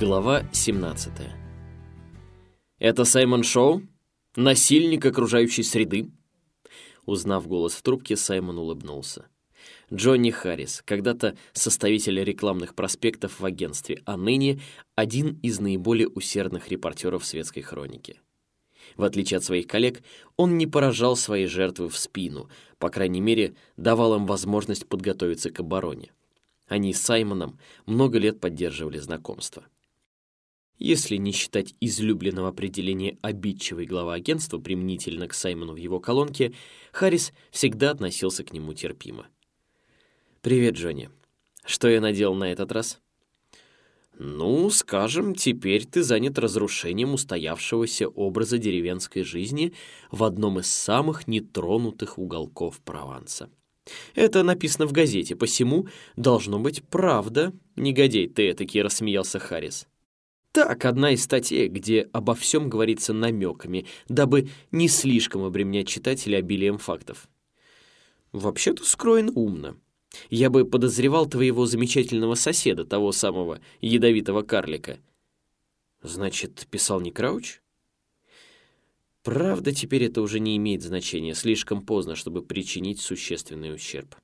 Глава 17 «Это Саймон Шоу? Насильник окружающей среды?» Узнав голос в трубке, Саймон улыбнулся. Джонни Харрис, когда-то составитель рекламных проспектов в агентстве, а ныне один из наиболее усердных репортеров светской хроники. В отличие от своих коллег, он не поражал свои жертвы в спину, по крайней мере, давал им возможность подготовиться к обороне. Они с Саймоном много лет поддерживали знакомство. Если не считать излюбленного определения обидчивой глава агентства применительно к Саймону в его колонке, Харрис всегда относился к нему терпимо. «Привет, Джонни. Что я надел на этот раз?» «Ну, скажем, теперь ты занят разрушением устоявшегося образа деревенской жизни в одном из самых нетронутых уголков Прованса. Это написано в газете, посему должно быть правда. Негодей ты этакий, рассмеялся Харрис. Так, одна из статей, где обо всем говорится намеками, дабы не слишком обременять читателя обилием фактов. Вообще-то скроен умно. Я бы подозревал твоего замечательного соседа, того самого ядовитого карлика. Значит, писал не Крауч? Правда, теперь это уже не имеет значения, слишком поздно, чтобы причинить существенный ущерб.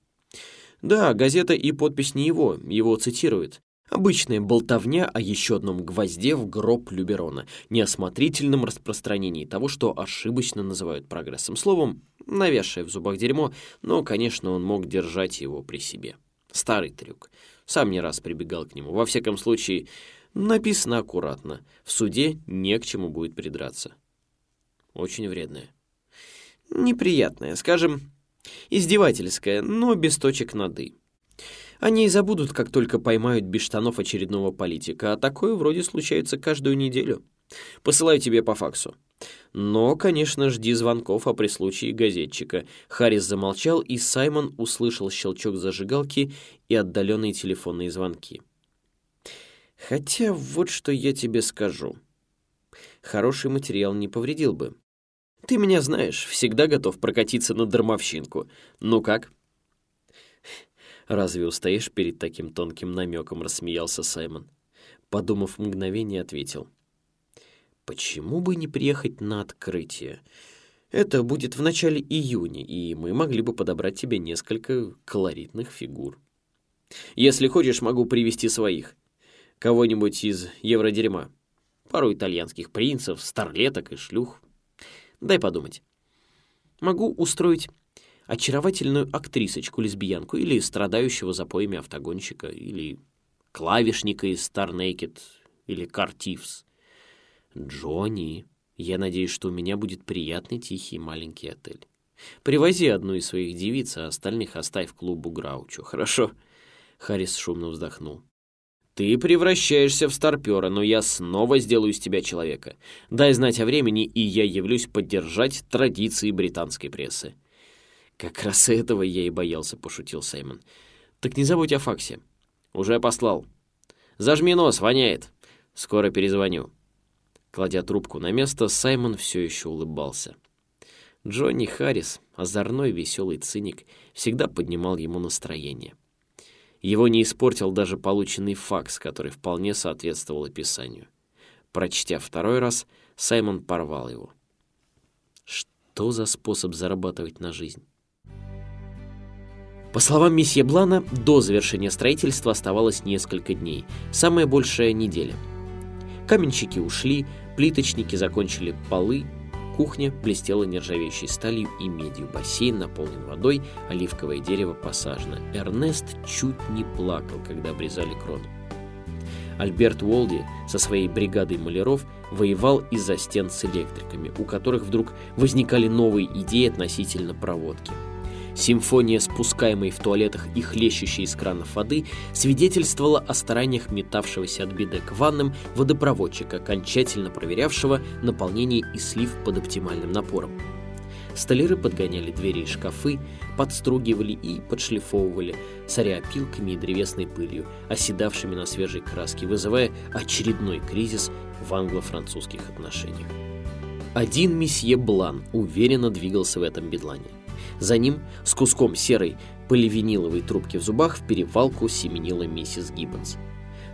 Да, газета и подпись не его, его цитируют. Обычная болтовня о еще одном гвозде в гроб Люберона, неосмотрительном распространении того, что ошибочно называют прогрессом. Словом, навязшее в зубах дерьмо, но, конечно, он мог держать его при себе. Старый трюк. Сам не раз прибегал к нему. Во всяком случае, написано аккуратно. В суде не к чему будет придраться. Очень вредное. Неприятное, скажем, издевательское, но без точек над «и». Они и забудут, как только поймают без штанов очередного политика, а такое вроде случается каждую неделю. Посылаю тебе по факсу. Но, конечно, жди звонков, а при случае газетчика. Харрис замолчал, и Саймон услышал щелчок зажигалки и отдаленные телефонные звонки. Хотя вот что я тебе скажу. Хороший материал не повредил бы. Ты меня знаешь, всегда готов прокатиться на дармовщинку. Ну как? Разве устоишь перед таким тонким намеком, рассмеялся Саймон. Подумав мгновение, ответил. Почему бы не приехать на открытие? Это будет в начале июня, и мы могли бы подобрать тебе несколько колоритных фигур. Если хочешь, могу привести своих. Кого-нибудь из евродерьма. Пару итальянских принцев, старлеток и шлюх. Дай подумать. Могу устроить очаровательную актрисочку-лесбиянку или страдающего запоями автогонщика, или клавишника из Star Naked, или Картивс. Джонни, я надеюсь, что у меня будет приятный тихий маленький отель. Привози одну из своих девиц, а остальных оставь в клубу Граучу, хорошо?» Харрис шумно вздохнул. Ты превращаешься в старпера, но я снова сделаю из тебя человека. Дай знать о времени, и я явлюсь поддержать традиции британской прессы». «Как раз этого я и боялся», — пошутил Саймон. «Так не забудь о факсе». «Уже послал». «Зажми нос, воняет. Скоро перезвоню». Кладя трубку на место, Саймон все еще улыбался. Джонни Харрис, озорной веселый циник, всегда поднимал ему настроение. Его не испортил даже полученный факс, который вполне соответствовал описанию. Прочтя второй раз, Саймон порвал его. Что за способ зарабатывать на жизнь? По словам месье Блана, до завершения строительства оставалось несколько дней, самая большая неделя. Каменщики ушли, плиточники закончили полы, Кухня блестела нержавеющей сталью и медью. Бассейн наполнен водой, оливковое дерево посажено. Эрнест чуть не плакал, когда обрезали крону. Альберт Уолди со своей бригадой маляров воевал из-за стен с электриками, у которых вдруг возникали новые идеи относительно проводки. Симфония, спускаемой в туалетах и хлещущей из кранов воды, свидетельствовала о стараниях метавшегося от беды к ваннам водопроводчика, окончательно проверявшего наполнение и слив под оптимальным напором. Столяры подгоняли двери и шкафы, подстругивали и подшлифовывали, соря опилками и древесной пылью, оседавшими на свежей краске, вызывая очередной кризис в англо-французских отношениях. Один месье Блан уверенно двигался в этом бедлане. За ним, с куском серой поливиниловой трубки в зубах, в перевалку семенила миссис Гиббонс.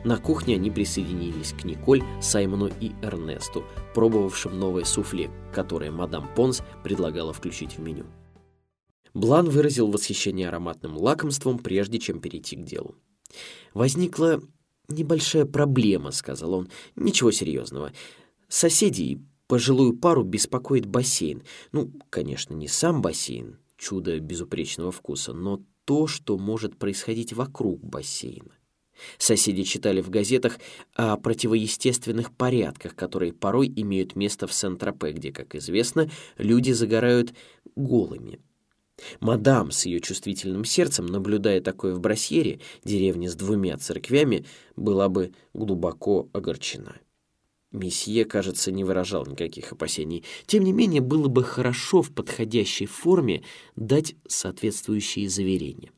На кухне они присоединились к Николь, Саймону и Эрнесту, пробовавшим новое суфле, которое мадам Понс предлагала включить в меню. Блан выразил восхищение ароматным лакомством, прежде чем перейти к делу. «Возникла небольшая проблема», — сказал он. «Ничего серьезного. Соседей, пожилую пару, беспокоит бассейн. Ну, конечно, не сам бассейн, чудо безупречного вкуса, но то, что может происходить вокруг бассейна. Соседи читали в газетах о противоестественных порядках, которые порой имеют место в Сент-Тропе, где, как известно, люди загорают голыми. Мадам с ее чувствительным сердцем, наблюдая такое в Брасьере, деревне с двумя церквями, была бы глубоко огорчена. Месье, кажется, не выражал никаких опасений. Тем не менее, было бы хорошо в подходящей форме дать соответствующие заверения.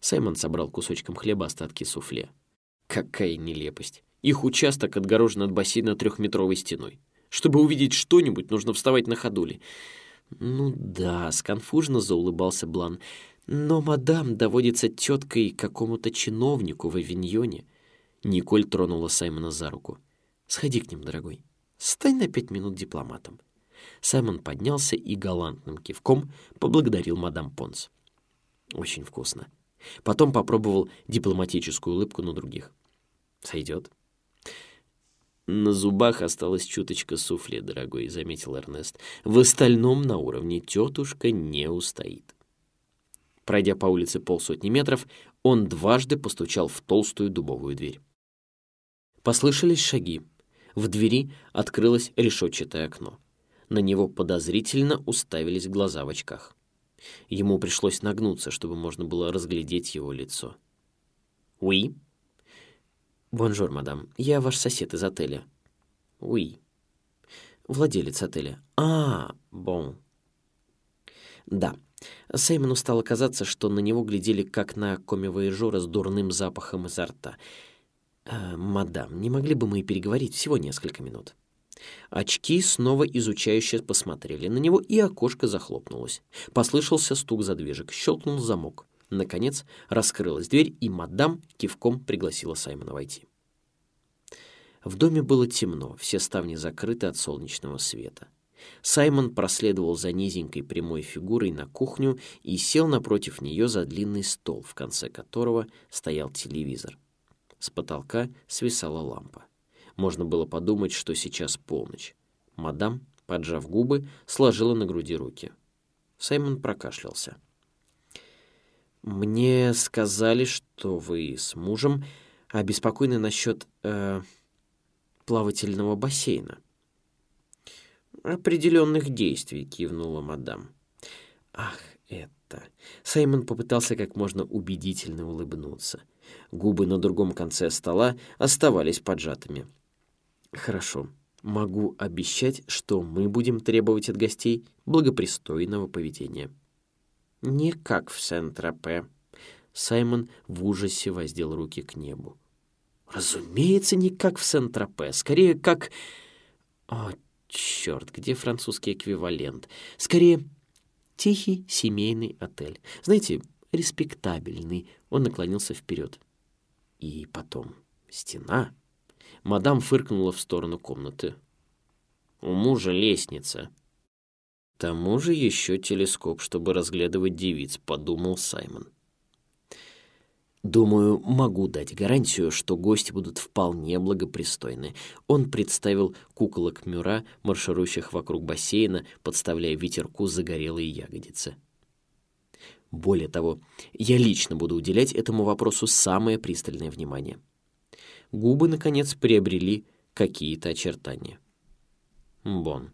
Саймон собрал кусочком хлеба остатки суфле. Какая нелепость. Их участок отгорожен от бассейна трехметровой стеной. Чтобы увидеть что-нибудь, нужно вставать на ходули. Ну да, сконфуженно заулыбался Блан. Но мадам доводится теткой какому-то чиновнику в Авиньоне. Николь тронула Саймона за руку. Сходи к ним, дорогой. Стань на пять минут дипломатом. Саймон поднялся и галантным кивком поблагодарил мадам Понс. Очень вкусно. Потом попробовал дипломатическую улыбку на других. Сойдет. На зубах осталась чуточка суфле, дорогой, заметил Эрнест. В остальном на уровне тетушка не устоит. Пройдя по улице полсотни метров, он дважды постучал в толстую дубовую дверь. Послышались шаги. В двери открылось решетчатое окно. На него подозрительно уставились глаза в очках. Ему пришлось нагнуться, чтобы можно было разглядеть его лицо. «Oui?» «Bonjour, madame. Я ваш сосед из отеля». «Уи». «Владелец отеля». «А, бон». «Да». Сеймону стало казаться, что на него глядели как на коми-вояжера с дурным запахом изо рта — «Э, «Мадам, не могли бы мы переговорить всего несколько минут?» Очки снова изучающе посмотрели на него, и окошко захлопнулось. Послышался стук задвижек, щелкнул замок. Наконец раскрылась дверь, и мадам кивком пригласила Саймона войти. В доме было темно, все ставни закрыты от солнечного света. Саймон проследовал за низенькой прямой фигурой на кухню и сел напротив нее за длинный стол, в конце которого стоял телевизор. С потолка свисала лампа. Можно было подумать, что сейчас полночь. Мадам, поджав губы, сложила на груди руки. Саймон прокашлялся. «Мне сказали, что вы с мужем обеспокоены насчет э, плавательного бассейна». «Определенных действий», — кивнула мадам. «Ах, это...» Саймон попытался как можно убедительно улыбнуться — Губы на другом конце стола оставались поджатыми. «Хорошо. Могу обещать, что мы будем требовать от гостей благопристойного поведения». «Не как в Сент-Тропе». Саймон в ужасе воздел руки к небу. «Разумеется, не как в Сент-Тропе. Скорее, как...» «О, черт, где французский эквивалент? Скорее, тихий семейный отель. Знаете, респектабельный». Он наклонился вперед. И потом стена. Мадам фыркнула в сторону комнаты. У мужа лестница. К тому же еще телескоп, чтобы разглядывать девиц, подумал Саймон. Думаю, могу дать гарантию, что гости будут вполне благопристойны. Он представил куколок Мюра, марширующих вокруг бассейна, подставляя ветерку загорелые ягодицы. Более того, я лично буду уделять этому вопросу самое пристальное внимание. Губы, наконец, приобрели какие-то очертания. Бон.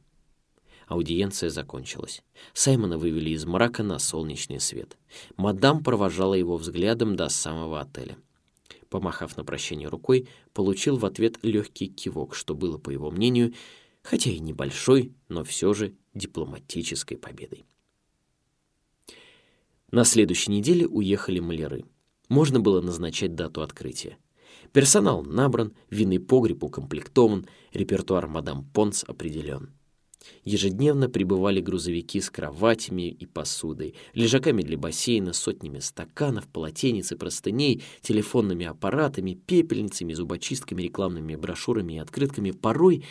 Аудиенция закончилась. Саймона вывели из мрака на солнечный свет. Мадам провожала его взглядом до самого отеля. Помахав на прощание рукой, получил в ответ легкий кивок, что было, по его мнению, хотя и небольшой, но все же дипломатической победой. На следующей неделе уехали маляры. Можно было назначать дату открытия. Персонал набран, винный погреб укомплектован, репертуар мадам Понс определен. Ежедневно прибывали грузовики с кроватями и посудой, лежаками для бассейна, сотнями стаканов, полотенец и простыней, телефонными аппаратами, пепельницами, зубочистками, рекламными брошюрами и открытками. Порой,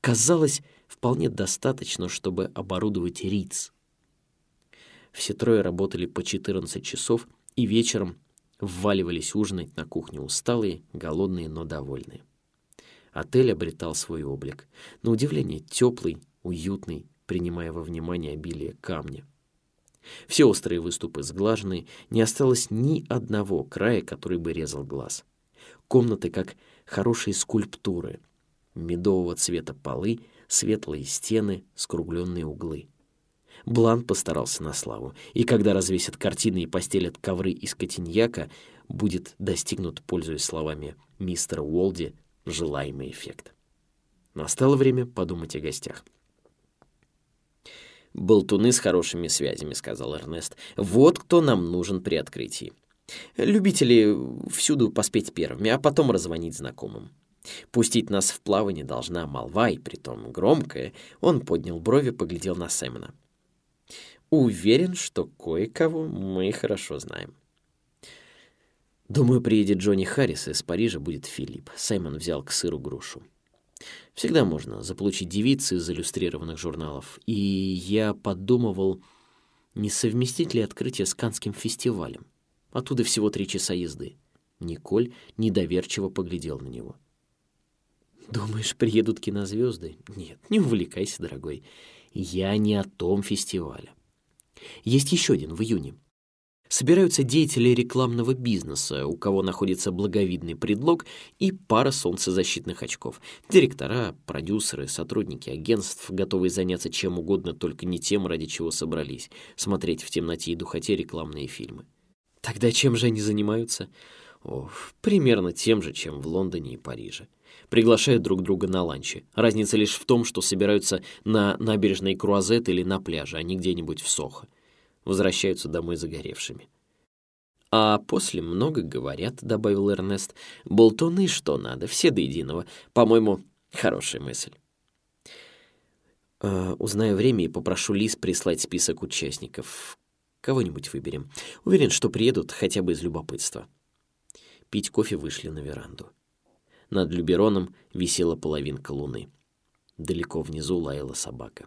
казалось, вполне достаточно, чтобы оборудовать риц. Все трое работали по 14 часов и вечером вваливались ужинать на кухню усталые, голодные, но довольные. Отель обретал свой облик. На удивление теплый, уютный, принимая во внимание обилие камня. Все острые выступы сглажены, не осталось ни одного края, который бы резал глаз. Комнаты как хорошие скульптуры. Медового цвета полы, светлые стены, скругленные углы. Блан постарался на славу, и когда развесят картины и постелят ковры из котиньяка, будет достигнут, пользуясь словами мистера Уолди, желаемый эффект. Настало время подумать о гостях. «Болтуны с хорошими связями», — сказал Эрнест. «Вот кто нам нужен при открытии. Любители всюду поспеть первыми, а потом раззвонить знакомым. Пустить нас в плавание должна молва, и притом громкая». Он поднял брови, поглядел на Сэмона. «Уверен, что кое-кого мы хорошо знаем». «Думаю, приедет Джонни Харрис, из Парижа будет Филипп». Саймон взял к сыру грушу. Всегда можно заполучить девицы из иллюстрированных журналов. И я подумывал, не совместить ли открытие с Канским фестивалем. Оттуда всего три часа езды. Николь недоверчиво поглядел на него. «Думаешь, приедут кинозвезды? Нет, не увлекайся, дорогой. Я не о том фестивале. Есть еще один в июне собираются деятели рекламного бизнеса, у кого находится благовидный предлог и пара солнцезащитных очков. Директора, продюсеры, сотрудники агентств, готовые заняться чем угодно, только не тем, ради чего собрались, смотреть в темноте и духоте рекламные фильмы. Тогда чем же они занимаются? О, примерно тем же, чем в Лондоне и Париже. Приглашают друг друга на ланчи. Разница лишь в том, что собираются на набережной Круазет или на пляже, а не где-нибудь в Сохо возвращаются домой загоревшими. «А после много говорят», — добавил Эрнест. «Болтуны что надо, все до единого. По-моему, хорошая мысль». «Э, «Узнаю время и попрошу Лиз прислать список участников. Кого-нибудь выберем. Уверен, что приедут хотя бы из любопытства». Пить кофе вышли на веранду. Над Любероном висела половинка луны. Далеко внизу лаяла собака.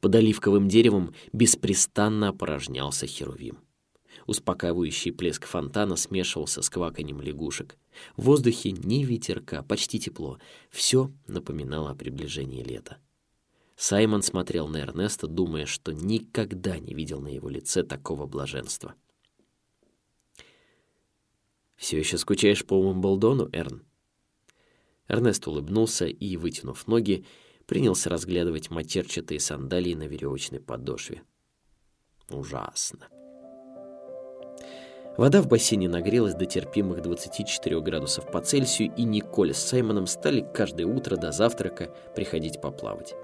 Под оливковым деревом беспрестанно опорожнялся херувим. Успокаивающий плеск фонтана смешивался с кваканьем лягушек. В воздухе ни ветерка, почти тепло. Все напоминало о приближении лета. Саймон смотрел на Эрнеста, думая, что никогда не видел на его лице такого блаженства. «Все еще скучаешь по Умблдону, Эрн?» Эрнест улыбнулся и, вытянув ноги, принялся разглядывать матерчатые сандалии на веревочной подошве. Ужасно. Вода в бассейне нагрелась до терпимых 24 градусов по Цельсию, и Николь с Саймоном стали каждое утро до завтрака приходить поплавать.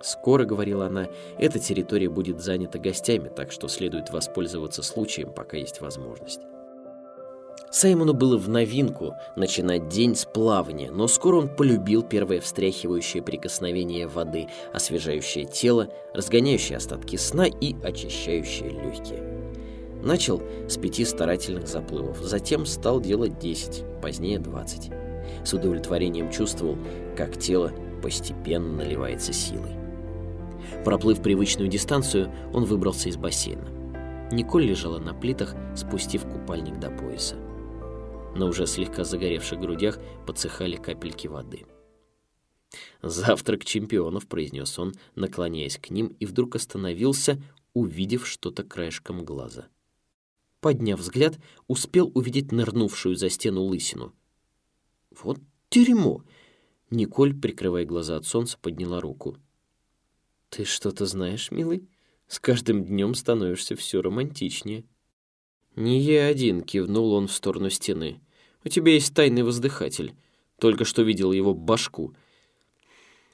«Скоро, — говорила она, — эта территория будет занята гостями, так что следует воспользоваться случаем, пока есть возможность». Саймону было в новинку начинать день с плавания, но скоро он полюбил первое встряхивающее прикосновение воды, освежающее тело, разгоняющее остатки сна и очищающее легкие. Начал с пяти старательных заплывов, затем стал делать десять, позднее двадцать. С удовлетворением чувствовал, как тело постепенно наливается силой. Проплыв привычную дистанцию, он выбрался из бассейна. Николь лежала на плитах, спустив купальник до пояса на уже слегка загоревших грудях подсыхали капельки воды. «Завтрак чемпионов», — произнес он, наклоняясь к ним, и вдруг остановился, увидев что-то краешком глаза. Подняв взгляд, успел увидеть нырнувшую за стену лысину. «Вот дерьмо!» Николь, прикрывая глаза от солнца, подняла руку. «Ты что-то знаешь, милый? С каждым днем становишься все романтичнее». «Не я один», — кивнул он в сторону стены. У тебя есть тайный воздыхатель. Только что видел его башку.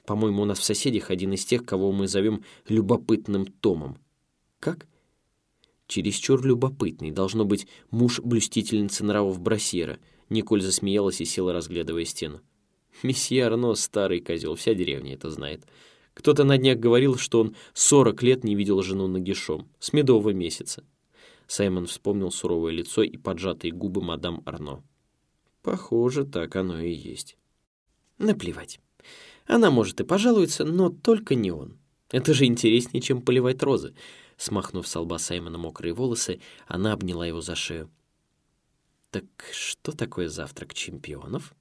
По-моему, у нас в соседях один из тех, кого мы зовем любопытным Томом. Как? Чересчур любопытный. Должно быть муж блюстительницы нравов Брасьера. Николь засмеялась и села, разглядывая стену. Месье Арно — старый козел, вся деревня это знает. Кто-то на днях говорил, что он 40 лет не видел жену нагишом, с медового месяца. Саймон вспомнил суровое лицо и поджатые губы мадам Арно. Похоже, так оно и есть. Наплевать. Она, может, и пожалуется, но только не он. Это же интереснее, чем поливать розы. Смахнув с лба Саймона мокрые волосы, она обняла его за шею. «Так что такое завтрак чемпионов?»